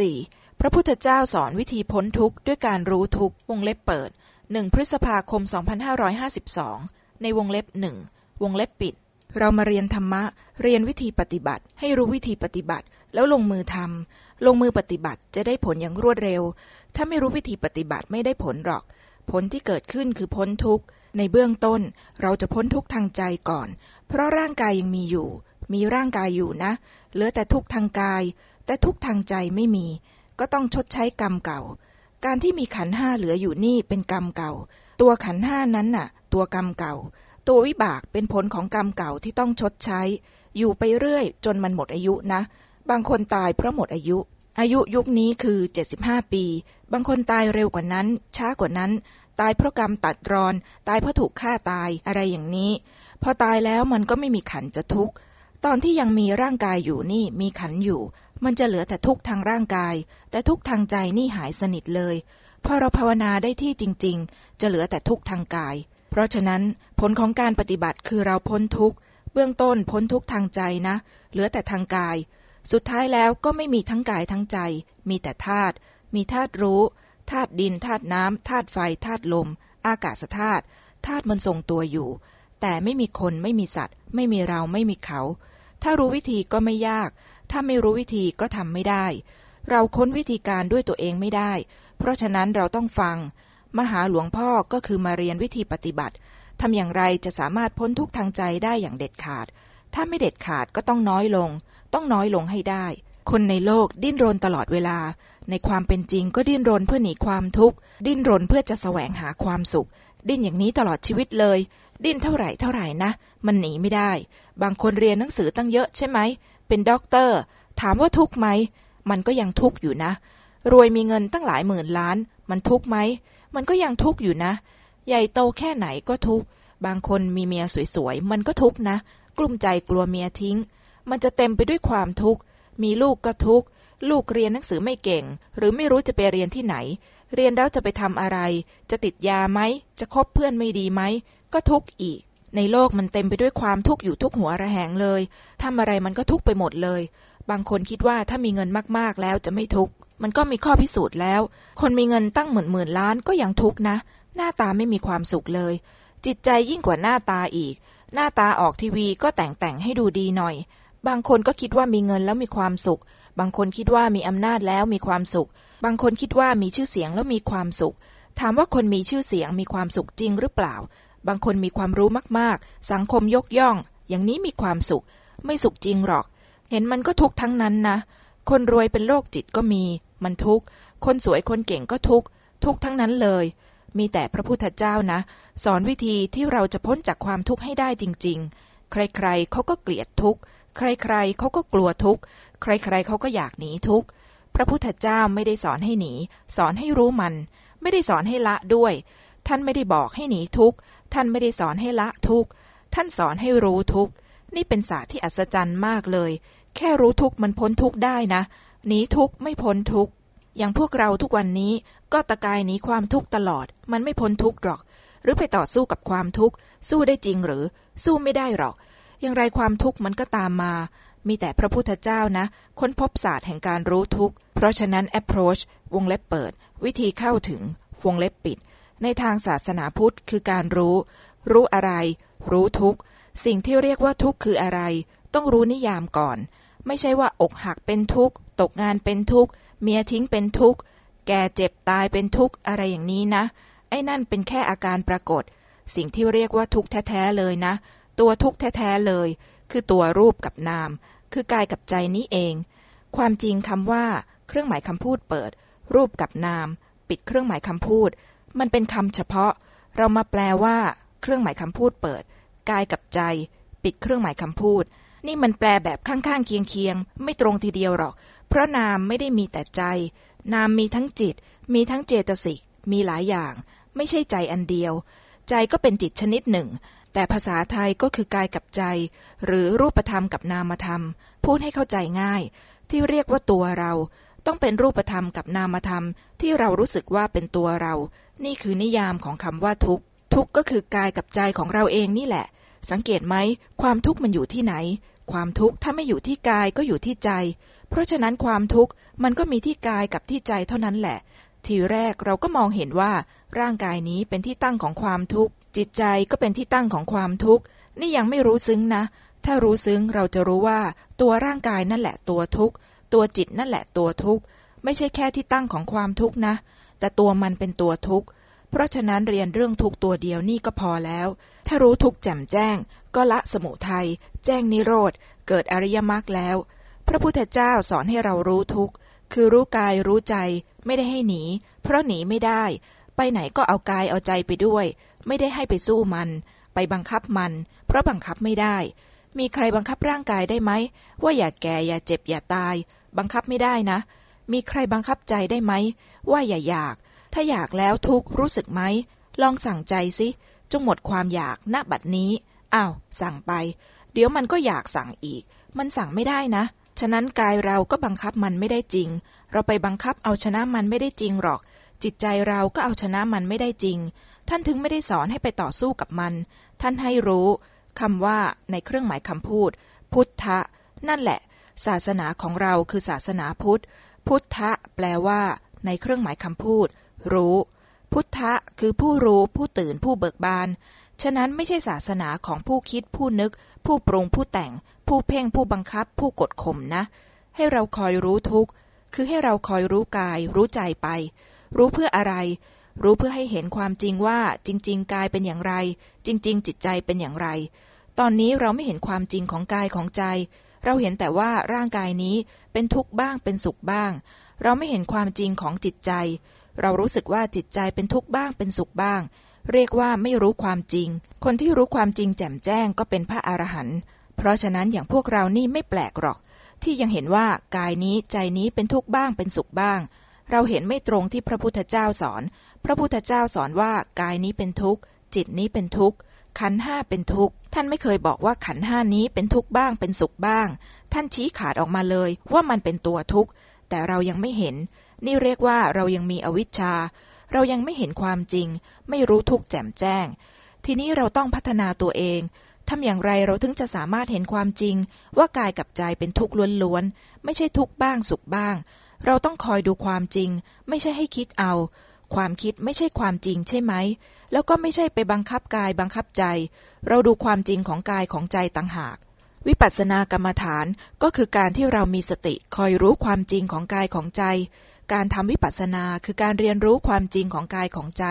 4. พระพุทธเจ้าสอนวิธีพ้นทุกข์ด้วยการรู้ทุกข์วงเล็บเปิด 1 พฤษภาคม 2552 ในวงเล็บหนึ่งวงเล็บปิด เรามาเรียนธรรมะ เรียนวิธีปฏิบัติ ให้รู้วิธีปฏิบัติ แล้วลงมือทำลงมือปฏิบัติจะได้ผลอย่างรวดเร็ว ถ้าไม่รู้วิธีปฏิบัติไม่ได้ผลหรอก ผลที่เกิดขึ้นคือพ้นทุกข์ในเบื้องต้นเราจะพ้นทุกข์ทางใจก่อน เพราะร่างกายยังมีอยู่ มีร่างกายอยู่นะ เหลือแต่ทุกข์ทางกาย แต่ทุกทางใจไม่มี ก็ต้องชดใช้กรรมเก่า การที่มีขันห้าเหลืออยู่นี่เป็นกรรมเก่า ตัวขันห้านั้นน่ะ ตัวกรรมเก่า ตัววิบากเป็นผลของกรรมเก่าที่ต้องชดใช้ อยู่ไปเรื่อย จนมันหมดอายุนะ บางคนตายเพราะหมดอายุ อายุยุคนี้คือ 75 ปี บางคนตายเร็วกว่านั้น ช้ากว่านั้น ตายเพราะกรรมตัดรอน ตายเพราะถูกฆ่าตายอะไรอย่างนี้ พอตายแล้วมันก็ไม่มีขันจะทุกข์ตอนที่ยังมีร่างกายอยู่นี่มีขันอยู่ มันจะเหลือแต่ทุกข์ทางร่างกาย แต่ทุกข์ทางใจนี่หายสนิทเลย พอเราภาวนาได้ที่จริง ๆ จะเหลือแต่ทุกข์ทางกาย เพราะฉะนั้นผลของการปฏิบัติคือเราพ้นทุกข์เบื้องต้นพ้นทุกข์ทางใจนะ เหลือแต่ทางกาย สุดท้ายแล้วก็ไม่มีทั้งกายทั้งใจ มีแต่ธาตุมีธาตุรู้ธาตุดินธาตุน้ำธาตุไฟธาตุลม อากาศธาตุธาตุมันทรงตัวอยู่ แต่ไม่มีคนไม่มีสัตว์ ไม่มีเราไม่มีเขา ถ้ารู้วิธีก็ไม่ยาก ถ้าไม่รู้วิธีก็ทำไม่ได้ เราค้นวิธีการด้วยตัวเองไม่ได้ เพราะฉะนั้นเราต้องฟัง มหาหลวงพ่อก็คือมาเรียนวิธีปฏิบัติทำอย่างไรจะสามารถพ้นทุกข์ทางใจได้อย่างเด็ดขาด ถ้าไม่เด็ดขาดก็ต้องน้อยลง ต้องน้อยลงให้ได้ คนในโลกดิ้นรนตลอดเวลา ในความเป็นจริงก็ดิ้นรนเพื่อหนีความทุกข์ ดิ้นรนเพื่อจะแสวงหาความสุข ดิ้นอย่างนี้ตลอดชีวิตเลย ดิ้นเท่าไหร่เท่าไหร่นะ มันหนีไม่ได้ บางคนเรียนหนังสือตั้งเยอะใช่ไหม เป็นด็อกเตอร์ ถามว่าทุกข์ไหม มันก็ยังทุกข์อยู่นะ รวยมีเงินตั้งหลายหมื่นล้าน มันทุกข์ไหม มันก็ยังทุกข์อยู่นะ ใหญ่โตแค่ไหนก็ทุกข์บางคนมีเมียสวยๆ มันก็ทุกข์นะ กลุ้มใจกลัวเมียทิ้ง มันจะเต็มไปด้วยความทุกข์ มีลูกก็ทุกข์ ลูกเรียนหนังสือไม่เก่ง หรือไม่รู้จะไปเรียนที่ไหน เรียนแล้วจะไปทำอะไร จะติดยาไหม จะคบเพื่อนไม่ดีไหม ก็ทุกข์อีก ในโลกมันเต็มไปด้วยความทุกข์อยู่ทุกหัวระแหงเลยทำอะไรมันก็ทุกข์ไปหมดเลย บางคนคิดว่าถ้ามีเงินมากๆแล้วจะไม่ทุกข์ มันก็มีข้อพิสูจน์แล้ว คนมีเงินตั้งหมื่นหมื่นล้านก็ยังทุกข์นะ หน้าตาไม่มีความสุขเลย จิตใจยิ่งกว่าหน้าตาอีก หน้าตาออกทีวีก็แต่งแต่งให้ดูดีหน่อย บางคนก็คิดว่ามีเงินแล้วมีความสุข บางคนคิดว่ามีอำนาจแล้วมีความสุข บางคนคิดว่ามีชื่อเสียงแล้วมีความสุข ถามว่าคนมีชื่อเสียงมีความสุขจริงหรือเปล่า บางคนมีความรู้มากๆ สังคมยกย่อง อย่างนี้มีความสุข ไม่สุขจริงหรอก เห็นมันก็ทุกทั้งนั้นนะ คนรวยเป็นโรคจิตก็มี มันทุกข์ คนสวยคนเก่งก็ทุกข์ ทุกทั้งนั้นเลย มีแต่พระพุทธเจ้านะ สอนวิธีที่เราจะพ้นจากความทุกข์ให้ได้จริง ๆ ใครๆเขาก็เกลียดทุกข์ ใครๆเขาก็กลัวทุกข์ ใครๆเขาก็อยากหนีทุกข์ พระพุทธเจ้าไม่ได้สอนให้หนี สอนให้รู้มัน ไม่ได้สอนให้ละด้วย ท่านไม่ได้บอกให้หนีทุกข์ ท่านไม่ได้สอนให้ละทุกข์ ท่านสอนให้รู้ทุกข์ นี่เป็นศาสตร์ที่อัศจรรย์มากเลย แค่รู้ทุกข์มันพ้นทุกข์ได้นะหนีทุกข์ไม่พ้นทุกข์อย่างพวกเราทุกวันนี้ก็ตะกายหนีความทุกข์ตลอด มันไม่พ้นทุกข์หรอก หรือไปต่อสู้กับความทุกข์ สู้ได้จริงหรือ สู้ไม่ได้หรอก อย่างไรความทุกข์มันก็ตามมา มีแต่พระพุทธเจ้านะ ค้นพบศาสตร์แห่งการรู้ทุกข์ เพราะฉะนั้น approach วงเล็บเปิด วิธีเข้าถึง วงเล็บปิด ในทางศาสนาพุทธคือการรู้ รู้อะไร รู้ทุกสิ่งที่เรียกว่าทุกคืออะไร ต้องรู้นิยามก่อน ไม่ใช่ว่าอกหักเป็นทุกข์ ตกงานเป็นทุกข์ เมียทิ้งเป็นทุกข์ แก่เจ็บตายเป็นทุกข์ อะไรอย่างนี้นะ ไอ้นั่นเป็นแค่อาการปรากฏ สิ่งที่เรียกว่าทุกข์แท้ๆเลยนะ ตัวทุกข์แท้ๆเลย คือตัวรูปกับนาม คือกายกับใจนี้เอง ความจริงคำว่า เครื่องหมายคำพูดเปิด รูปกับนาม ปิดเครื่องหมายคำพูด มันเป็นคำเฉพาะ เรามาแปลว่า เครื่องหมายคำพูดเปิด กายกับใจ ปิดเครื่องหมายคำพูด นี่มันแปลแบบข้างๆเคียงๆ ไม่ตรงทีเดียวหรอก เพราะนามไม่ได้มีแต่ใจ นามมีทั้งจิต มีทั้งเจตสิก มีหลายอย่าง ไม่ใช่ใจอันเดียว ใจก็เป็นจิตชนิดหนึ่ง แต่ภาษาไทยก็คือกายกับใจ หรือรูปธรรมกับนามธรรม พูดให้เข้าใจง่าย ที่เรียกว่าตัวเรา ต้องเป็นรูปธรรมกับนามธรรมที่เรารู้สึกว่าเป็นตัวเรา นี่คือนิยามของคำว่าทุกข์ ทุกข์ก็คือกายกับใจของเราเองนี่แหละ สังเกตไหม ความทุกข์มันอยู่ที่ไหน ความทุกข์ถ้าไม่อยู่ที่กายก็อยู่ที่ใจ เพราะฉะนั้นความทุกข์มันก็มีที่กายกับที่ใจเท่านั้นแหละ ทีแรกเราก็มองเห็นว่า ร่างกายนี้เป็นที่ตั้งของความทุกข์ จิตใจก็เป็นที่ตั้งของความทุกข์ นี่ยังไม่รู้ซึ้งนะ ถ้ารู้ซึ้งเราจะรู้ว่า ตัวร่างกายนั่นแหละตัวทุกข์ ตัวจิตนั่นแหละตัวทุกข์ ไม่ใช่แค่ที่ตั้งของความทุกข์นะ แต่ตัวมันเป็นตัวทุกข์ เพราะฉะนั้นเรียนเรื่องทุกตัวเดียวนี่ก็พอแล้ว ถ้ารู้ทุกแจ่มแจ้ง ก็ละสมุทัยแจ้งนิโรธ เกิดอริยมรรคแล้ว พระพุทธเจ้าสอนให้เรารู้ทุกข์คือรู้กายรู้ใจ ไม่ได้ให้หนี เพราะหนีไม่ได้ ไปไหนก็เอากายเอาใจไปด้วย ไม่ได้ให้ไปสู้มัน ไปบังคับมัน เพราะบังคับไม่ได้ มีใครบังคับร่างกายได้ไหม ว่าอย่าแก่อย่าเจ็บอย่าตาย บังคับไม่ได้นะ มีใครบังคับใจได้ไหม ว่าอย่าอยาก ถ้าอยากแล้วทุกรู้สึกไหม ลองสั่งใจสิ จงหมดความอยากณบัดนี้ อ้าว สั่งไป เดี๋ยวมันก็อยากสั่งอีก มันสั่งไม่ได้นะ ฉะนั้นกายเราก็บังคับมันไม่ได้จริง เราไปบังคับเอาชนะมันไม่ได้จริงหรอก จิตใจเราก็เอาชนะมันไม่ได้จริง ท่านถึงไม่ได้สอนให้ไปต่อสู้กับมัน ท่านให้รู้คำว่าในเครื่องหมายคำพูด พุทธะ นั่นแหละ ศาสนาของเราคือศาสนาพุทธ พุทธะแปลว่า ในเครื่องหมายคำพูด รู้ พุทธะคือผู้รู้ ผู้ตื่นผู้เบิกบาน ฉะนั้นไม่ใช่ศาสนาของผู้คิดผู้นึก ผู้ปรุงผู้แต่ง ผู้เพ่งผู้บังคับ ผู้กดข่มนะ ให้เราคอยรู้ทุกข์คือให้เราคอยรู้กาย รู้ใจไป รู้เพื่ออะไร รู้เพื่อให้เห็นความจริงว่า จริง ๆ กายเป็นอย่างไร จริง ๆ จิตใจเป็นอย่างไร ตอนนี้เราไม่เห็นความจริงของกายของใจ เราเห็นแต่ว่าร่างกายนี้เป็นทุกข์บ้างเป็นสุขบ้าง เราไม่เห็นความจริงของจิตใจ เรารู้สึกว่าจิตใจเป็นทุกข์บ้างเป็นสุขบ้าง เรียกว่าไม่รู้ความจริง คนที่รู้ความจริงแจ่มแจ้งก็เป็นพระอรหันต์เพราะฉะนั้นอย่างพวกเรานี่ไม่แปลกหรอก ที่ยังเห็นว่ากายนี้ใจนี้เป็นทุกข์บ้างเป็นสุขบ้าง เราเห็นไม่ตรงที่พระพุทธเจ้าสอน พระพุทธเจ้าสอนว่ากายนี้เป็นทุกข์จิตนี้เป็นทุกข์ขันห้าเป็นทุกข์ ท่านไม่เคยบอกว่าขันห้านี้เป็นทุกข์บ้างเป็นสุขบ้าง ท่านชี้ขาดออกมาเลยว่ามันเป็นตัวทุกข์ แต่เรายังไม่เห็น นี่เรียกว่าเรายังมีอวิชชา เรายังไม่เห็นความจริง ไม่รู้ทุกข์แจ่มแจ้ง ทีนี้เราต้องพัฒนาตัวเองทำอย่างไรเราถึงจะสามารถเห็นความจริง ว่ากายกับใจเป็นทุกข์ล้วนๆ ไม่ใช่ทุกข์บ้างสุขบ้าง เราต้องคอยดูความจริง ไม่ใช่ให้คิดเอา ความคิดไม่ใช่ความจริงใช่ไหม แล้วก็ไม่ใช่ไปบังคับกายบังคับใจ เราดูความจริงของกายของใจต่างหาก วิปัสสนากรรมฐานก็คือการที่เรามีสติคอยรู้ความจริงของกายของใจ การทำวิปัสสนาคือการเรียนรู้ความจริงของกายของใจ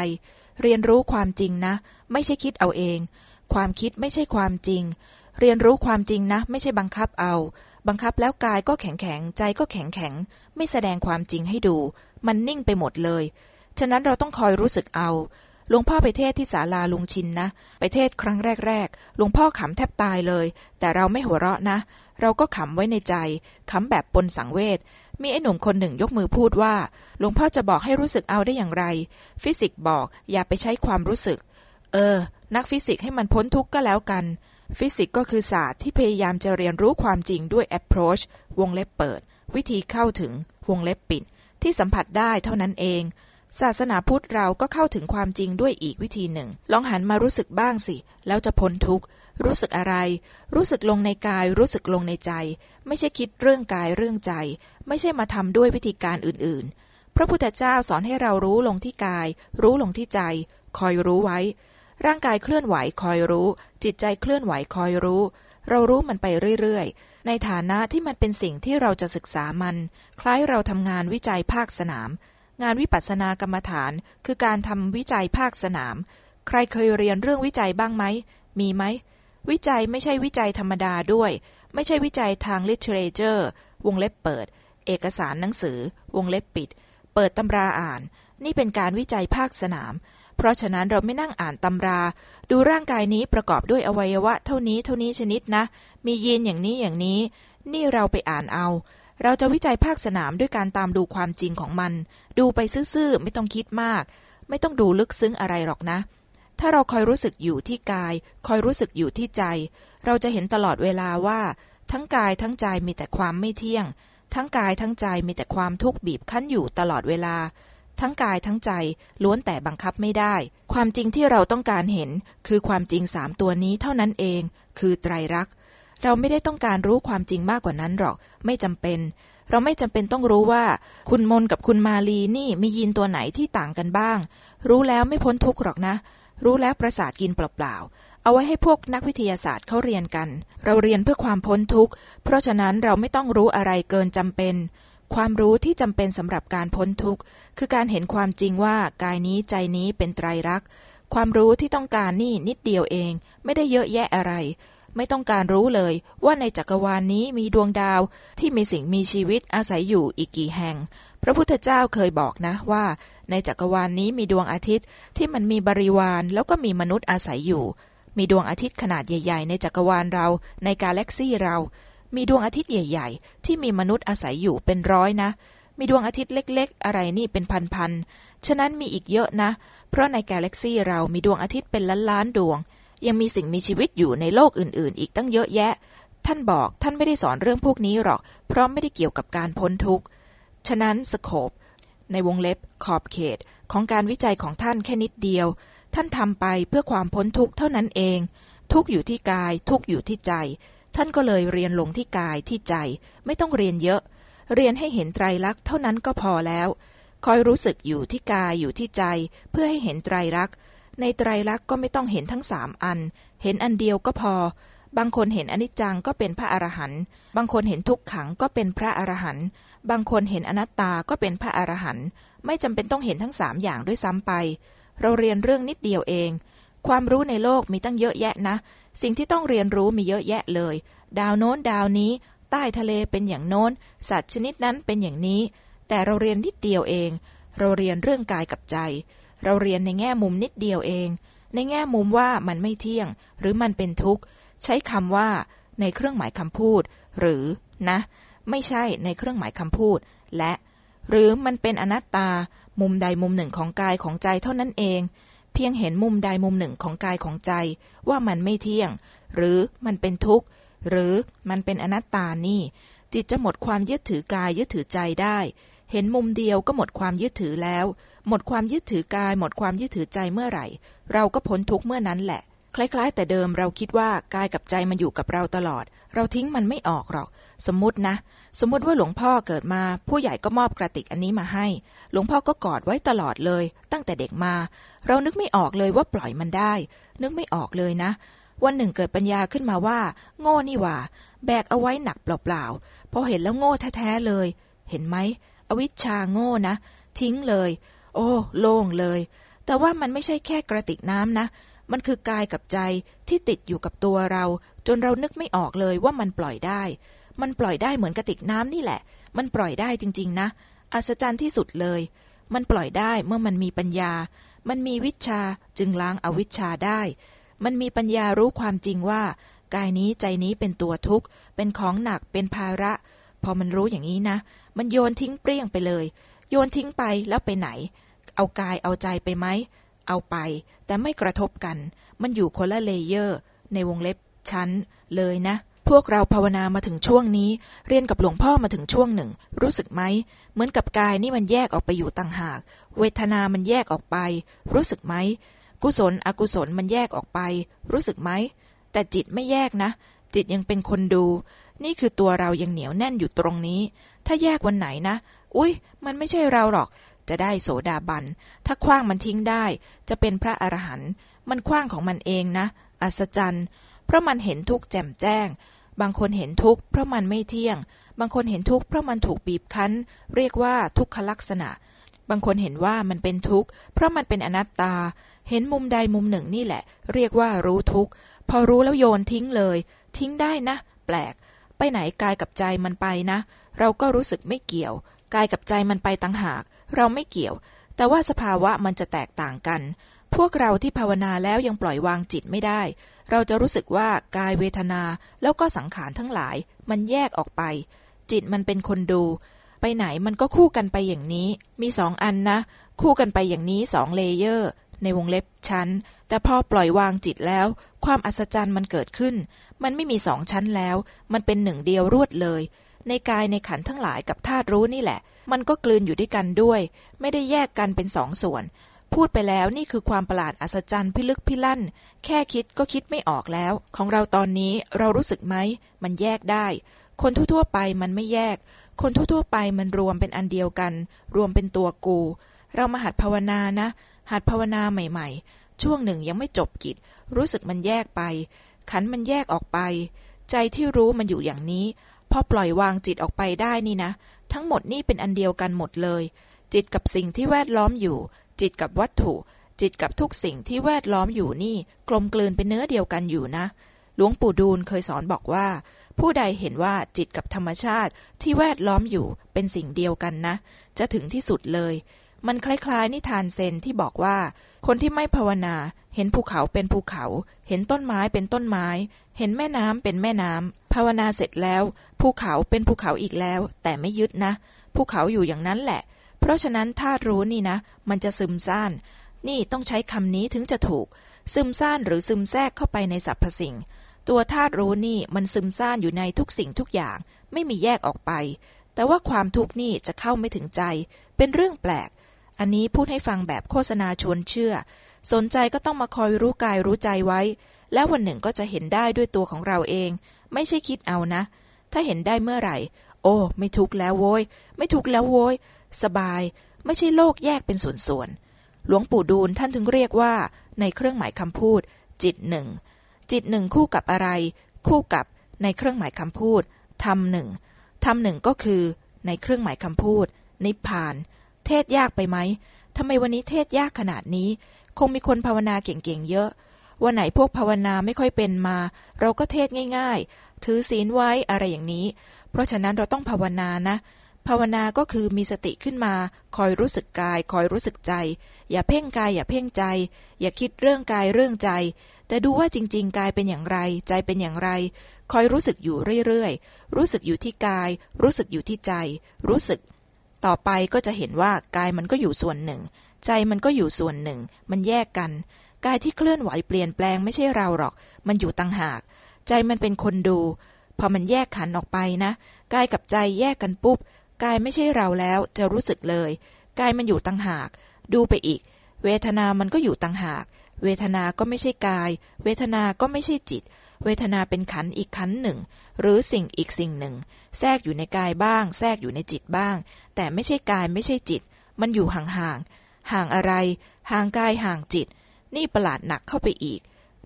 เรียนรู้ความจริงนะ ไม่ใช่คิดเอาเอง ความคิดไม่ใช่ความจริง เรียนรู้ความจริงนะ ไม่ใช่บังคับเอาบังคับแล้วกายก็แข็งแข็งใจก็แข็งแข็ง ไม่แสดงความจริงให้ดู มันนิ่งไปหมดเลย ฉะนั้นเราต้องคอยรู้สึกเอาหลวงพ่อไปเทศที่ศาลาลุงชินนะ ไปเทศครั้งแรกๆหลวงพ่อขำแทบตายเลย แต่เราไม่หัวเราะนะ เราก็ขำไว้ในใจขำแบบปนสังเวชมีไอ้หนุ่มคนหนึ่งยกมือพูดว่าหลวงพ่อจะบอกให้รู้สึกเอาได้อย่างไร ฟิสิกส์บอกอย่าไปใช้ความรู้สึก เออ นักฟิสิกส์ให้มันพ้นทุกข์ก็แล้วกัน ฟิสิกส์ก็คือศาสตร์ที่พยายามจะเรียนรู้ความจริงด้วย approach วงเล็บเปิด วิธีเข้าถึงวงเล็บปิด ที่สัมผัสได้เท่านั้นเอง ศาสนาพุทธเราก็เข้าถึงความจริงด้วยอีกวิธีหนึ่ง ลองหันมารู้สึกบ้างสิ แล้วจะพ้นทุกข์ รู้สึกอะไร รู้สึกลงในกาย รู้สึกลงในใจ ไม่ใช่คิดเรื่องกายเรื่องใจ ไม่ใช่มาทำด้วยวิธีการอื่น ๆ พระพุทธเจ้าสอนให้เรารู้ลงที่กาย รู้ลงที่ใจ คอยรู้ไว้ ร่างกายเคลื่อนไหวคอยรู้ จิตใจเคลื่อนไหวคอยรู้ เรารู้มันไปเรื่อย ๆ ในฐานะที่มันเป็นสิ่งที่เราจะศึกษามัน คล้ายเราทำงานวิจัยภาคสนาม งานวิปัสสนากรรมฐาน คือการทำวิจัยภาคสนาม ใครเคยเรียนเรื่องวิจัยบ้างไหม มีไหม วิจัยไม่ใช่วิจัยธรรมดาด้วย ไม่ใช่วิจัยทาง literature วงเล็บเปิด เอกสารหนังสือ วงเล็บปิด เปิดตำราอ่าน นี่เป็นการวิจัยภาคสนาม เพราะฉะนั้นเราไม่นั่งอ่านตำรา ดูร่างกายนี้ประกอบด้วยอวัยวะ เท่านี้เท่านี้ชนิดนะ มียีนอย่างนี้อย่างนี้ นี่เราไปอ่านเอา เราจะวิจัยภาคสนามด้วยการตามดูความจริงของมัน ดูไปซื่อๆ ไม่ต้องคิดมาก ไม่ต้องดูลึกซึ้งอะไรหรอกนะ ถ้าเราคอยรู้สึกอยู่ที่กาย คอยรู้สึกอยู่ที่ใจ เราจะเห็นตลอดเวลาว่า ทั้งกายทั้งใจมีแต่ความไม่เที่ยง ทั้งกายทั้งใจมีแต่ความทุกข์บีบคั้นอยู่ตลอดเวลา ทั้งกายทั้งใจล้วนแต่บังคับไม่ได้ ความจริงที่เราต้องการเห็น คือความจริงสามตัวนี้เท่านั้นเอง คือไตรลักษณ เราไม่ได้ต้องการรู้ความจริงมากกว่านั้นหรอก ไม่จำเป็น เราไม่จำเป็นต้องรู้ว่า คุณมนกับคุณมาลีนี่มียีนตัวไหนที่ต่างกันบ้าง รู้แล้วไม่พ้นทุกข์หรอกนะ รู้แล้วประสาทกินเปล่าๆเอาไว้ให้พวกนักวิทยาศาสตร์เขาเรียนกัน เราเรียนเพื่อความพ้นทุกข์ เพราะฉะนั้นเราไม่ต้องรู้อะไรเกินจำเป็นความรู้ที่จำเป็นสำหรับการพ้นทุกข์คือการเห็นความจริงว่ากายนี้ใจนี้เป็นไตรลักษณ์ความรู้ที่ต้องการนี่นิดเดียวเอง ไม่ได้เยอะแยะอะไร ไม่ต้องการรู้เลย ว่าในจักรวาลนนี้มีดวงดาวที่มีสิ่งมีชีวิตอาศัยอยู่อีกกี่แห่ง พระพุทธเจ้าเคยบอกนะว่า ในจักรวาลนนี้มีดวงอาทิตย์ที่มันมีบริวารแล้วก็มีมนุษย์อาศัยอยู่ มีดวงอาทิตย์ขนาดใหญ่ ๆ ในจักรวาลเราในกาแล็กซี่เรา มีดวงอาทิตย์ใหญ่ ๆ ที่มีมนุษย์อาศัยอยู่เป็นร้อยนะมีดวงอาทิตย์เล็ก ๆ อะไรนี่เป็นพันๆ ฉะนั้นมีอีกเยอะนะ เพราะในกาแล็กซี่เรามีดวงอาทิตย์เป็นล้านๆดวง ยังมีสิ่งมีชีวิตอยู่ในโลกอื่น ๆ อีกตั้งเยอะแยะ ท่านบอกท่านไม่ได้สอนเรื่องพวกนี้หรอก เพราะไม่ได้เกี่ยวกับการพ้นทุกข์ ฉะนั้นสโคปในวงเล็บขอบเขตของการวิจัยของท่านแค่นิดเดียว ท่านทำไปเพื่อความพ้นทุกข์เท่านั้นเอง ทุกอยู่ที่กาย ทุกอยู่ที่ใจ ท่านก็เลยเรียนลงที่กายที่ใจ ไม่ต้องเรียนเยอะ เรียนให้เห็นไตรลักษณ์เท่านั้นก็พอแล้ว คอยรู้สึกอยู่ที่กายอยู่ที่ใจ เพื่อให้เห็นไตรลักษณ์ ในไตรลักษณ์ก็ไม่ต้องเห็นทั้งสามอัน เห็นอันเดียวก็พอ บางคนเห็นอนิจจังก็เป็นพระอรหันต์ บางคนเห็นทุกขังก็เป็นพระอรหันต์ บางคนเห็นอนัตตาก็เป็นพระอรหันต์ ไม่จำเป็นต้องเห็นทั้งสามอย่างด้วยซ้ำไป เราเรียนเรื่องนิดเดียวเอง ความรู้ในโลกมีตั้งเยอะแยะนะ สิ่งที่ต้องเรียนรู้มีเยอะแยะเลย ดาวโน้นดาวนี้ ใต้ทะเลเป็นอย่างโน้น สัตว์ชนิดนั้นเป็นอย่างนี้ แต่เราเรียนนิดเดียวเอง เราเรียนเรื่องกายกับใจ เราเรียนในแง่มุมนิดเดียวเอง ในแง่มุมว่ามันไม่เที่ยง หรือมันเป็นทุกข์ ใช้คำว่า ในเครื่องหมายคำพูด หรือนะ ไม่ใช่ในเครื่องหมายคำพูด และ หรือมันเป็นอนัตตา มุมใดมุมหนึ่งของกายของใจเท่านั้นเอง เพียงเห็นมุมใดมุมหนึ่งของกายของใจ ว่ามันไม่เที่ยง หรือมันเป็นทุกข์ หรือมันเป็นอนัตตานี่ จิตจะหมดความยึดถือกายยึดถือใจได้ เห็นมุมเดียวก็หมดความยึดถือแล้ว หมดความยึดถือกาย หมดความยึดถือใจเมื่อไหร่ เราก็พ้นทุกข์เมื่อนั้นแหละ คล้ายๆ แต่เดิมเราคิดว่ากายกับใจมันอยู่กับเราตลอด เราทิ้งมันไม่ออกหรอก สมมตินะ สมมติว่าหลวงพ่อเกิดมา ผู้ใหญ่ก็มอบกระติกอันนี้มาให้ หลวงพ่อก็กอดไว้ตลอดเลย ตั้งแต่เด็กมา เรานึกไม่ออกเลยว่าปล่อยมันได้ นึกไม่ออกเลยนะวันหนึ่งเกิดปัญญาขึ้นมาว่า โง่นี่ว่า แบกเอาไว้หนักเปล่าๆพอเห็นแล้วโง่แท้ๆเลย เห็นไหม อวิชชาโง่นะ ทิ้งเลย โอ้โล่งเลย แต่ว่ามันไม่ใช่แค่กระติกน้ำนะ มันคือกายกับใจที่ติดอยู่กับตัวเรา จนเรานึกไม่ออกเลยว่ามันปล่อยได้ มันปล่อยได้เหมือนกระติกน้ำนี่แหละ มันปล่อยได้จริง ๆ นะ อัศจรรย์ที่สุดเลย มันปล่อยได้เมื่อมันมีปัญญา มันมีวิชาจึงล้างอาวิชชาได้ มันมีปัญญารู้ความจริงว่า กายนี้ใจนี้เป็นตัวทุกข์ เป็นของหนักเป็นภาระ พอมันรู้อย่างนี้นะ มันโยนทิ้งเปรี้ยงไปเลย โยนทิ้งไปแล้วไปไหน เอากายเอาใจไปไหม เอาไป แต่ไม่กระทบกัน มันอยู่คนละเลเยอร์ ในวงเล็บชั้นเลยนะ พวกเราภาวนามาถึงช่วงนี้ เรียนกับหลวงพ่อมาถึงช่วงหนึ่ง รู้สึกไหม เหมือนกับกายนี่มันแยกออกไปอยู่ต่างหาก เวทนามันแยกออกไป รู้สึกไหม กุศล อกุศลมันแยกออกไป รู้สึกไหม แต่จิตไม่แยกนะ จิตยังเป็นคนดู นี่คือตัวเรายังเหนียวแน่นอยู่ตรงนี้ ถ้าแยกวันไหนนะ อุ้ยมันไม่ใช่เราหรอก จะได้โสดาบัน ถ้าคว้างมันทิ้งได้ จะเป็นพระอรหันต์ มันคว้างของมันเองนะ อัศจรรย์ เพราะมันเห็นทุกข์แจ่มแจ้ง บางคนเห็นทุกข์เพราะมันไม่เที่ยง บางคนเห็นทุกข์เพราะมันถูกบีบคั้น เรียกว่าทุกขลักษณะ บางคนเห็นว่ามันเป็นทุกข์ เพราะมันเป็นอนัตตา เห็นมุมใดมุมหนึ่งนี่แหละ เรียกว่ารู้ทุกข์ พอรู้แล้วโยนทิ้งเลย ทิ้งได้นะ แปลก ไปไหนกายกับใจมันไปนะ เราก็รู้สึกไม่เกี่ยว กายกับใจมันไปต่างหาก เราไม่เกี่ยว แต่ว่าสภาวะมันจะแตกต่างกัน พวกเราที่ภาวนาแล้วยังปล่อยวางจิตไม่ได้ เราจะรู้สึกว่ากายเวทนาแล้วก็สังขารทั้งหลาย มันแยกออกไป จิตมันเป็นคนดู ไปไหนมันก็คู่กันไปอย่างนี้ มีสองอันนะ คู่กันไปอย่างนี้สองเลเยอร์ ในวงเล็บชั้น แต่พอปล่อยวางจิตแล้ว ความอัศจรรย์มันเกิดขึ้น มันไม่มีสองชั้นแล้ว มันเป็นหนึ่งเดียวรวดเลย ในกายในขันทั้งหลายกับธาตุรู้นี่แหละ มันก็กลืนอยู่ด้วยกันด้วย ไม่ได้แยกกันเป็นสองส่วน พูดไปแล้วนี่คือความประหลาดอัศจรรย์พิลึกพิลั่น แค่คิดก็คิดไม่ออกแล้ว ของเราตอนนี้เรารู้สึกไหม มันแยกได้ คนทั่วๆไปมันไม่แยก คนทั่วๆไปมันรวมเป็นอันเดียวกัน รวมเป็นตัวกู เรามาหัดภาวนานะ หัดภาวนาใหม่ ๆ ช่วงหนึ่งยังไม่จบกิจ รู้สึกมันแยกไป ขันมันแยกออกไป ใจที่รู้มันอยู่อย่างนี้ พอปล่อยวางจิตออกไปได้นี่นะ ทั้งหมดนี่เป็นอันเดียวกันหมดเลย จิตกับสิ่งที่แวดล้อมอยู่ จิตกับวัตถุ จิตกับทุกสิ่งที่แวดล้อมอยู่นี่ กลมกลืนเป็นเนื้อเดียวกันอยู่นะ หลวงปู่ดูลเคยสอนบอกว่า ผู้ใดเห็นว่าจิตกับธรรมชาติที่แวดล้อมอยู่เป็นสิ่งเดียวกันนะ จะถึงที่สุดเลย มันคล้ายๆ นิทานเซนที่บอกว่า คนที่ไม่ภาวนา เห็นภูเขาเป็นภูเขา เห็นต้นไม้เป็นต้นไม้ เห็นแม่น้ำเป็นแม่น้ำภาวนาเสร็จแล้ว ภูเขาเป็นภูเขาอีกแล้ว แต่ไม่ยึดนะ ภูเขาอยู่อย่างนั้นแหละ เพราะฉะนั้นธาตุรู้นี่นะ มันจะซึมซ่าน นี่ต้องใช้คำนี้ถึงจะถูก ซึมซ่านหรือซึมแทรกเข้าไปในสรรพสิ่ง ตัวธาตุรู้นี่มันซึมซ่านอยู่ในทุกสิ่งทุกอย่าง ไม่มีแยกออกไป แต่ว่าความทุกข์นี่จะเข้าไม่ถึงใจ เป็นเรื่องแปลก อันนี้พูดให้ฟังแบบโฆษณาชวนเชื่อ สนใจก็ต้องมาคอยรู้กายรู้ใจไว้ แล้ววันหนึ่งก็จะเห็นได้ด้วยตัวของเราเอง ไม่ใช่คิดเอานะ ถ้าเห็นได้เมื่อไหร่ โอ้ ไม่ทุกข์แล้วโว้ย ไม่ทุกข์แล้วโว้ย สบาย ไม่ใช่โลกแยกเป็นส่วนๆ หลวงปู่ดูลท่านถึงเรียกว่า ในเครื่องหมายคำพูด จิตหนึ่ง จิตหนึ่งคู่กับอะไร คู่กับในเครื่องหมายคำพูดธรรมหนึ่งธรรมหนึ่งก็คือ ในเครื่องหมายคำพูด นิพพาน เทศยากไปไหมทำไมวันนี้เทศยากขนาดนี้ คงมีคนภาวนาเก่งๆเยอะ วันไหนพวกภาวนาไม่ค่อยเป็นมา เราก็เทศง่าย ๆ ถือศีลไว้อะไรอย่างนี้ เพราะฉะนั้นเราต้องภาวนานะ ภาวนาก็คือมีสติขึ้นมา คอยรู้สึกกาย คอยรู้สึกใจ อย่าเพ่งกายอย่าเพ่งใจ อย่าคิดเรื่องกายเรื่องใจ แต่ดูว่าจริง ๆ กายเป็นอย่างไร ใจเป็นอย่างไร คอยรู้สึกอยู่เรื่อยๆ รู้สึกอยู่ที่กาย รู้สึกอยู่ที่ใจ รู้สึก ต่อไปก็จะเห็นว่ากายมันก็อยู่ส่วนหนึ่ง ใจมันก็อยู่ส่วนหนึ่ง มันแยกกัน กายที่เคลื่อนไหวเปลี่ยนแปลงไม่ใช่เราหรอก มันอยู่ต่างหาก ใจมันเป็นคนดู พอมันแยกขันออกไปนะ กายกับใจแยกกันปุ๊บ กายไม่ใช่เราแล้วจะรู้สึกเลย กายมันอยู่ต่างหาก ดูไปอีก เวทนามันก็อยู่ต่างหาก เวทนาก็ไม่ใช่กาย เวทนาก็ไม่ใช่จิต เวทนาเป็นขันอีกขันหนึ่ง หรือสิ่งอีกสิ่งหนึ่ง แทรกอยู่ในกายบ้าง แทรกอยู่ในจิตบ้าง แต่ไม่ใช่กายไม่ใช่จิต มันอยู่ห่างๆห่างอะไร ห่างกายห่างจิต นี่ประหลาดหนักเข้าไปอีก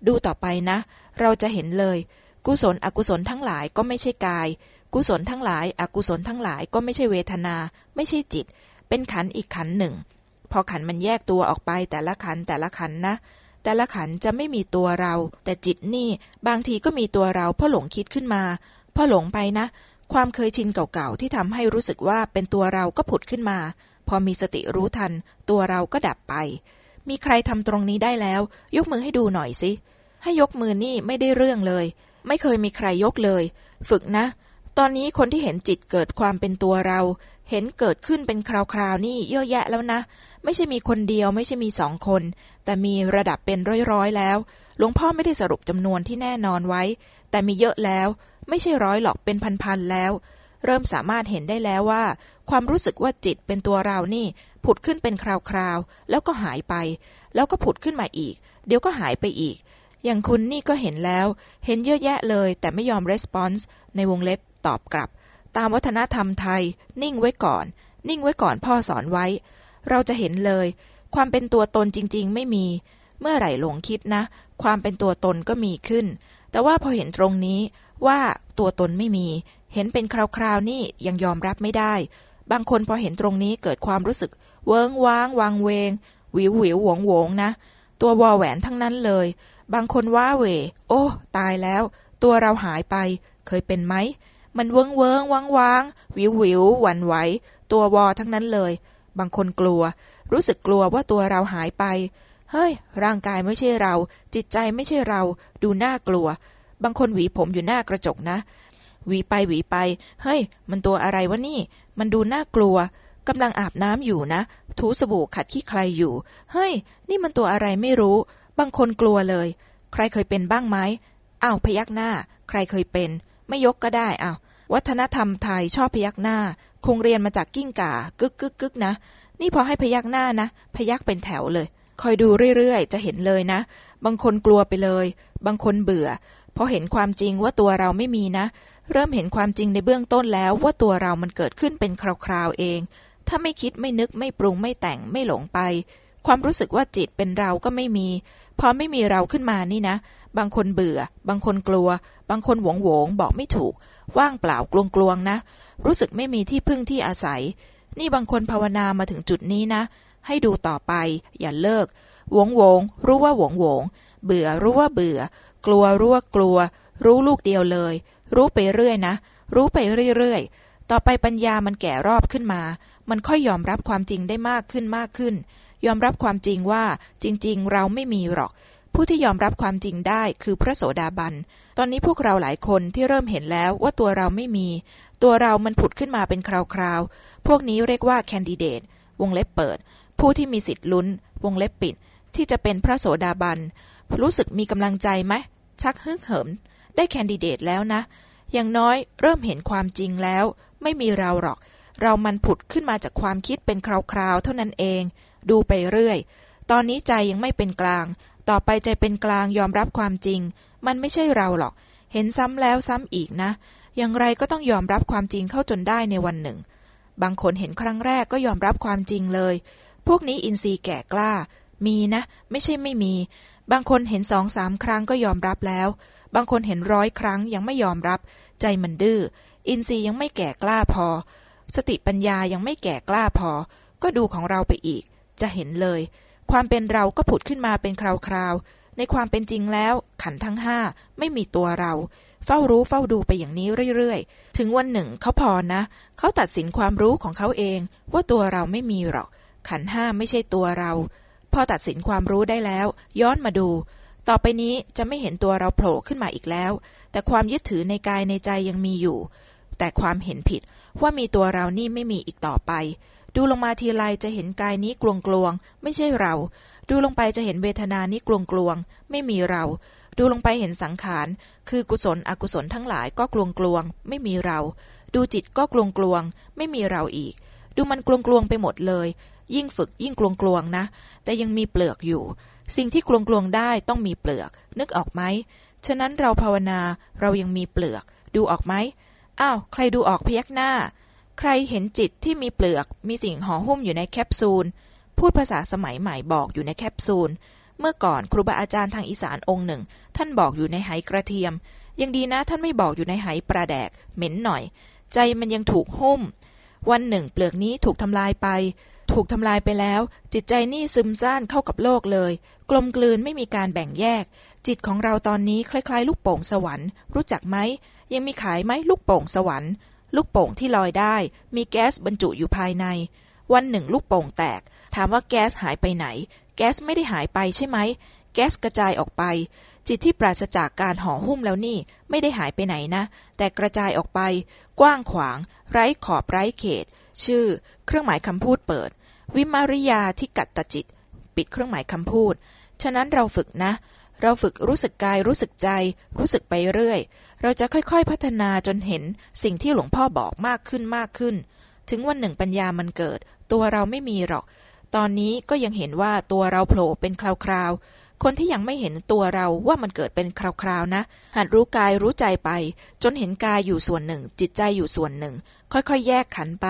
ดูต่อไปนะ เราจะเห็นเลย กุศลอกุศลทั้งหลายก็ไม่ใช่กาย กุศลทั้งหลาย อกุศลทั้งหลายก็ไม่ใช่เวทนา ไม่ใช่จิต เป็นขันอีกขันหนึ่ง พอขันมันแยกตัวออกไปแต่ละขันแต่ละขันนะ แต่ละขันจะไม่มีตัวเรา แต่จิตนี่บางทีก็มีตัวเราเพราะหลงคิดขึ้นมาพอหลงไปนะ ความเคยชินเก่าๆที่ทำให้รู้สึกว่าเป็นตัวเราก็ผุดขึ้นมา พอมีสติรู้ทัน ตัวเราก็ดับไป มีใครทำตรงนี้ได้แล้ว ยกมือให้ดูหน่อยสิให้ยกมือนี่ไม่ได้เรื่องเลย ไม่เคยมีใครยกเลย ฝึกนะ ตอนนี้คนที่เห็นจิตเกิดความเป็นตัวเรา เห็นเกิดขึ้นเป็นคราวๆนี่เยอะแยะแล้วนะ ไม่ใช่มีคนเดียว ไม่ใช่มีสองคน แต่มีระดับเป็นร้อยๆแล้ว หลวงพ่อไม่ได้สรุปจำนวนที่แน่นอนไว้ แต่มีเยอะแล้ว ไม่ใช่ร้อยหรอกเป็นพันๆแล้ว เริ่มสามารถเห็นได้แล้วว่า ความรู้สึกว่าจิตเป็นตัวเรานี่ ผุดขึ้นเป็นคราวๆแล้วก็หายไป แล้วก็ผุดขึ้นมาอีก เดี๋ยวก็หายไปอีก อย่างคุณนี่ก็เห็นแล้ว เห็นเยอะแยะเลย แต่ไม่ยอม response ในวงเล็บตอบกลับ ตามวัฒนธรรมไทย นิ่งไว้ก่อน นิ่งไว้ก่อนพ่อสอนไว้ เราจะเห็นเลย ความเป็นตัวตนจริง ๆ ไม่มี เมื่อไหร่หลงคิดนะ ความเป็นตัวตนก็มีขึ้น แต่ว่าพอเห็นตรงนี้ว่าตัวตนไม่มี เห็นเป็นคราวๆนี่ยังยอมรับไม่ได้ บางคนพอเห็นตรงนี้เกิดความรู้สึก เวิงว้างวางเวงวิวหวิวหวงหวงนะ ตัววอแหวนทั้งนั้นเลย บางคนว่าเวโอ้ ตายแล้ว ตัวเราหายไปเคยเป็นไหมมันเวิงเวิงว้างว้างวิววิวหวั่นไหวตัววอทั้งนั้นเลย บางคนกลัว รู้สึกกลัวว่าตัวเราหายไป เฮ้ย ร่างกายไม่ใช่เรา จิตใจไม่ใช่เรา ดูน่ากลัว บางคนหวีผมอยู่หน้ากระจกนะ หวีไปหวีไป เฮ้ย มันตัวอะไรวะนี่ มันดูน่ากลัวกำลังอาบน้ำอยู่นะ ถูสบู่ขัดขี้ใครอยู่ เฮ้ย นี่มันตัวอะไรไม่รู้ บางคนกลัวเลย ใครเคยเป็นบ้างไหมอ้าวพยักหน้า ใครเคยเป็น ไม่ยกก็ได้อ้าววัฒนธรรมไทยชอบพยักหน้า คงเรียนมาจากกิ้งก่ากึกกึกกึกนะ นี่พอให้พยักหน้านะ พยักเป็นแถวเลย คอยดูเรื่อยๆ จะเห็นเลยนะ บางคนกลัวไปเลย บางคนเบื่อพอเห็นความจริงว่าตัวเราไม่มีนะ เริ่มเห็นความจริงในเบื้องต้นแล้วว่าตัวเรามันเกิดขึ้นเป็นคราวๆเอง ถ้าไม่คิดไม่นึกไม่ปรุงไม่แต่งไม่หลงไป ความรู้สึกว่าจิตเป็นเราก็ไม่มี พอไม่มีเราขึ้นมานี่นะ บางคนเบื่อ บางคนกลัว บางคนหวงหวงบอกไม่ถูก ว่างเปล่ากลวงกลวงนะ รู้สึกไม่มีที่พึ่งที่อาศัย นี่บางคนภาวนามาถึงจุดนี้นะ ให้ดูต่อไป อย่าเลิกหวงหวงรู้ว่าหวงหวงเบื่อรู้ว่าเบื่อ กลัวรู้ว่ากลัว รู้ลูกเดียวเลย รู้ไปเรื่อยนะ รู้ไปเรื่อยๆ ต่อไปปัญญามันแก่รอบขึ้นมา มันค่อยยอมรับความจริงได้มากขึ้นมากขึ้น ยอมรับความจริงว่าจริง ๆ เราไม่มีหรอก ผู้ที่ยอมรับความจริงได้คือพระโสดาบัน ตอนนี้พวกเราหลายคนที่เริ่มเห็นแล้วว่าตัวเราไม่มี ตัวเรามันผุดขึ้นมาเป็นคราวๆ พวกนี้เรียกว่าแคนดิเดต วงเล็บเปิด ผู้ที่มีสิทธิ์ลุ้น วงเล็บปิด ที่จะเป็นพระโสดาบัน รู้สึกมีกำลังใจไหม ชักฮึ่งเหิม ได้แคนดิเดตแล้วนะ อย่างน้อยเริ่มเห็นความจริงแล้ว ไม่มีเราหรอก เรามันผุดขึ้นมาจากความคิดเป็นคราวๆ เท่านั้นเอง ดูไปเรื่อย ตอนนี้ใจยังไม่เป็นกลาง ต่อไปใจเป็นกลางยอมรับความจริง มันไม่ใช่เราหรอก เห็นซ้ำแล้วซ้ำอีกนะ อย่างไรก็ต้องยอมรับความจริงเข้าจนได้ในวันหนึ่ง บางคนเห็นครั้งแรกก็ยอมรับความจริงเลย พวกนี้อินทรีย์แก่กล้า มีนะ ไม่ใช่ไม่มี บางคนเห็นสองสามครั้งก็ยอมรับแล้ว บางคนเห็นร้อยครั้งยังไม่ยอมรับ ใจมันดื้อ อินทรีย์ยังไม่แก่กล้าพอ สติปัญญายังไม่แก่กล้าพอ ก็ดูของเราไปอีก จะเห็นเลย ความเป็นเราก็ผุดขึ้นมาเป็นคราวๆ ในความเป็นจริงแล้ว ขันทั้งห้าไม่มีตัวเรา เฝ้ารู้เฝ้าดูไปอย่างนี้เรื่อยๆ ถึงวันหนึ่งเขาพอนะ เขาตัดสินความรู้ของเขาเองว่าตัวเราไม่มีหรอก ขันห้าไม่ใช่ตัวเรา พอตัดสินความรู้ได้แล้ว ย้อนมาดู ต่อไปนี้จะไม่เห็นตัวเราโผล่ขึ้นมาอีกแล้ว แต่ความยึดถือในกายในใจยังมีอยู่ แต่ความเห็นผิดว่ามีตัวเรานี่ไม่มีอีกต่อไป ดูลงมาทีไรจะเห็นกายนี้กลวงกลวงไม่ใช่เรา ดูลงไปจะเห็นเวทนานี้กลวงกลวงไม่มีเรา ดูลงไปเห็นสังขาร คือกุศลอกุศลทั้งหลายก็กลวงกลวงไม่มีเรา ดูจิตก็กลวงกลวงไม่มีเราอีก ดูมันกลวงกลวงไปหมดเลย ยิ่งฝึกยิ่งกลวงกลวงนะ แต่ยังมีเปลือกอยู่ สิ่งที่กลวงกลวงได้ต้องมีเปลือก นึกออกไหมฉะนั้นเราภาวนาเรายังมีเปลือก ดูออกไหมอ้าวใครดูออกพยักหน้า ใครเห็นจิตที่มีเปลือก มีสิ่งห่อหุ้มอยู่ในแคปซูล พูดภาษาสมัยใหม่บอกอยู่ในแคปซูล เมื่อก่อนครูบาอาจารย์ทางอีสานองค์หนึ่ง ท่านบอกอยู่ในไหกระเทียม ยังดีนะท่านไม่บอกอยู่ในไหปลาแดก เหม็นหน่อย ใจมันยังถูกหุ้ม วันหนึ่ง เปลือกนี้ถูกทำลายไป ถูกทำลายไปแล้ว จิตใจนี่ซึมซ่านเข้ากับโลกเลย กลมกลืนไม่มีการแบ่งแยก จิตของเราตอนนี้คล้ายๆ ลูกโป่งสวรรค์ รู้จักไหมยังมีขายไหมลูกโป่งสวรรค์ ลูกโป่งที่ลอยได้ มีแก๊สบรรจุอยู่ภายใน วันหนึ่งลูกโป่งแตก ถามว่าแก๊สหายไปไหน แก๊สไม่ได้หายไปใช่ไหม แก๊สกระจายออกไป จิตที่ปราศจากการห่อหุ้มแล้วนี่ ไม่ได้หายไปไหนนะ แต่กระจายออกไป กว้างขวาง ไร้ขอบไร้เขต ชื่อ เครื่องหมายคำพูดเปิด วิมาริยาที่กัดตจิต ปิดเครื่องหมายคำพูด ฉะนั้นเราฝึกนะ เราฝึกรู้สึกกายรู้สึกใจ รู้สึกไปเรื่อย เราจะค่อยๆพัฒนาจนเห็นสิ่งที่หลวงพ่อบอกมากขึ้นมากขึ้น ถึงวันหนึ่งปัญญามันเกิด ตัวเราไม่มีหรอก ตอนนี้ก็ยังเห็นว่าตัวเราโผล่เป็นคราวๆ คนที่ยังไม่เห็นตัวเราว่ามันเกิดเป็นคราวๆนะ หัดรู้กายรู้ใจไป จนเห็นกายอยู่ส่วนหนึ่ง จิตใจอยู่ส่วนหนึ่ง ค่อยๆ แยกขันไป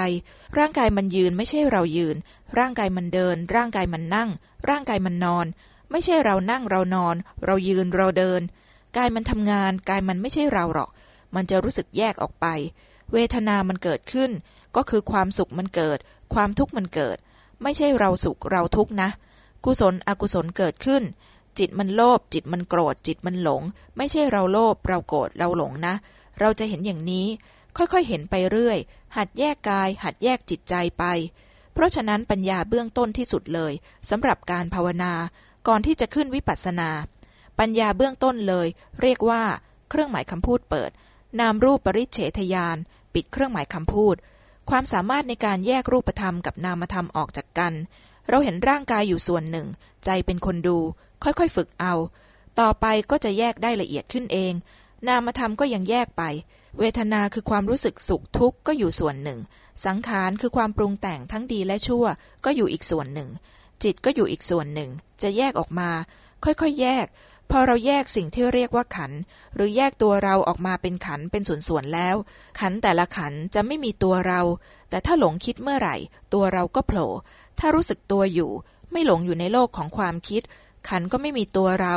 ร่างกายมันยืนไม่ใช่เรายืน ร่างกายมันเดิน ร่างกายมันนั่ง ร่างกายมันนอน ไม่ใช่เรานั่งเรานอน เรายืนเราเดิน กายมันทำงาน กายมันไม่ใช่เราหรอก มันจะรู้สึกแยกออกไป เวทนามันเกิดขึ้น ก็คือความสุขมันเกิด ความทุกข์มันเกิด ไม่ใช่เราสุขเราทุกข์นะ กุศลอกุศลเกิดขึ้น จิตมันโลภจิตมันโกรธ จิตมันหลง ไม่ใช่เราโลภเราโกรธเราหลงนะ เราจะเห็นอย่างนี้ ค่อยๆเห็นไปเรื่อย หัดแยกกาย หัดแยกจิตใจไปเพราะฉะนั้นปัญญาเบื้องต้นที่สุดเลยสำหรับการภาวนา ก่อนที่จะขึ้นวิปัสสนา ปัญญาเบื้องต้นเลย เรียกว่า เครื่องหมายคำพูดเปิด นามรูปปริเฉทยาน ปิดเครื่องหมายคำพูด ความสามารถในการแยกรูปธรรมกับนามธรรมออกจากกัน เราเห็นร่างกายอยู่ส่วนหนึ่ง ใจเป็นคนดู ค่อยๆฝึกเอา ต่อไปก็จะแยกได้ละเอียดขึ้นเอง นามธรรมก็ยังแยกไป เวทนาคือความรู้สึกสุขทุกข์ก็อยู่ส่วนหนึ่ง สังขารคือความปรุงแต่งทั้งดีและชั่ว ก็อยู่อีกส่วนหนึ่ง จิตก็อยู่อีกส่วนหนึ่ง จะแยกออกมา ค่อยๆแยก พอเราแยกสิ่งที่เรียกว่าขัน หรือแยกตัวเราออกมาเป็นขันเป็นส่วนๆแล้ว ขันแต่ละขันจะไม่มีตัวเรา แต่ถ้าหลงคิดเมื่อไหร่ ตัวเราก็โผล่ถ้ารู้สึกตัวอยู่ ไม่หลงอยู่ในโลกของความคิด ขันก็ไม่มีตัวเรา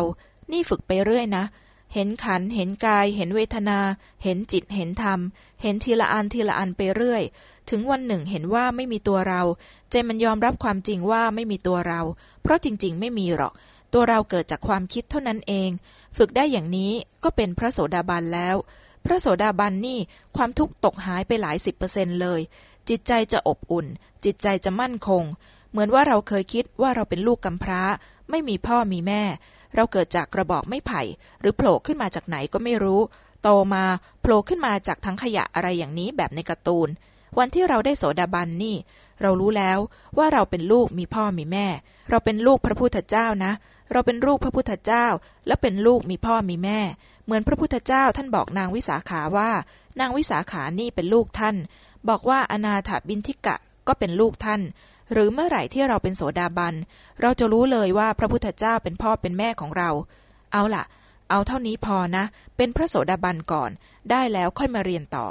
นี่ฝึกไปเรื่อยนะ เห็นขัน เห็นกาย เห็นเวทนา เห็นจิต เห็นธรรม เห็นทีละอันทีละอันไปเรื่อย ถึงวันหนึ่งเห็นว่าไม่มีตัวเรา ใจมันยอมรับความจริงว่าไม่มีตัวเรา เพราะจริง ๆ ไม่มีหรอก ตัวเราเกิดจากความคิดเท่านั้นเอง ฝึกได้อย่างนี้ก็เป็นพระโสดาบันแล้ว พระโสดาบันนี่ความทุกข์ตกหายไปหลายสิบเปอร์เซ็นต์เลย จิตใจจะอบอุ่น จิตใจจะมั่นคง เหมือนว่าเราเคยคิดว่าเราเป็นลูกกำพร้า ไม่มีพ่อมีแม่ เราเกิดจากกระบอกไม้ไผ่ หรือโผล่ขึ้นมาจากไหนก็ไม่รู้ โตมาโผล่ขึ้นมาจากทั้งขยะอะไรอย่างนี้แบบในการ์ตูน วันที่เราได้โสดาบันนี่ เรารู้แล้วว่าเราเป็นลูกมีพ่อมีแม่ เราเป็นลูกพระพุทธเจ้านะ เราเป็นลูกพระพุทธเจ้า และเป็นลูกมีพ่อมีแม่ เหมือนพระพุทธเจ้าท่านบอกนางวิสาขาว่า นางวิสาขานี่เป็นลูกท่าน บอกว่าอนาถบินทิกะก็เป็นลูกท่าน หรือเมื่อไหร่ที่เราเป็นโสดาบัน เราจะรู้เลยว่าพระพุทธเจ้าเป็นพ่อเป็นแม่ของเรา เอาล่ะ เอาเท่านี้พอนะ เป็นพระโสดาบันก่อน ได้แล้วค่อยมาเรียนต่อ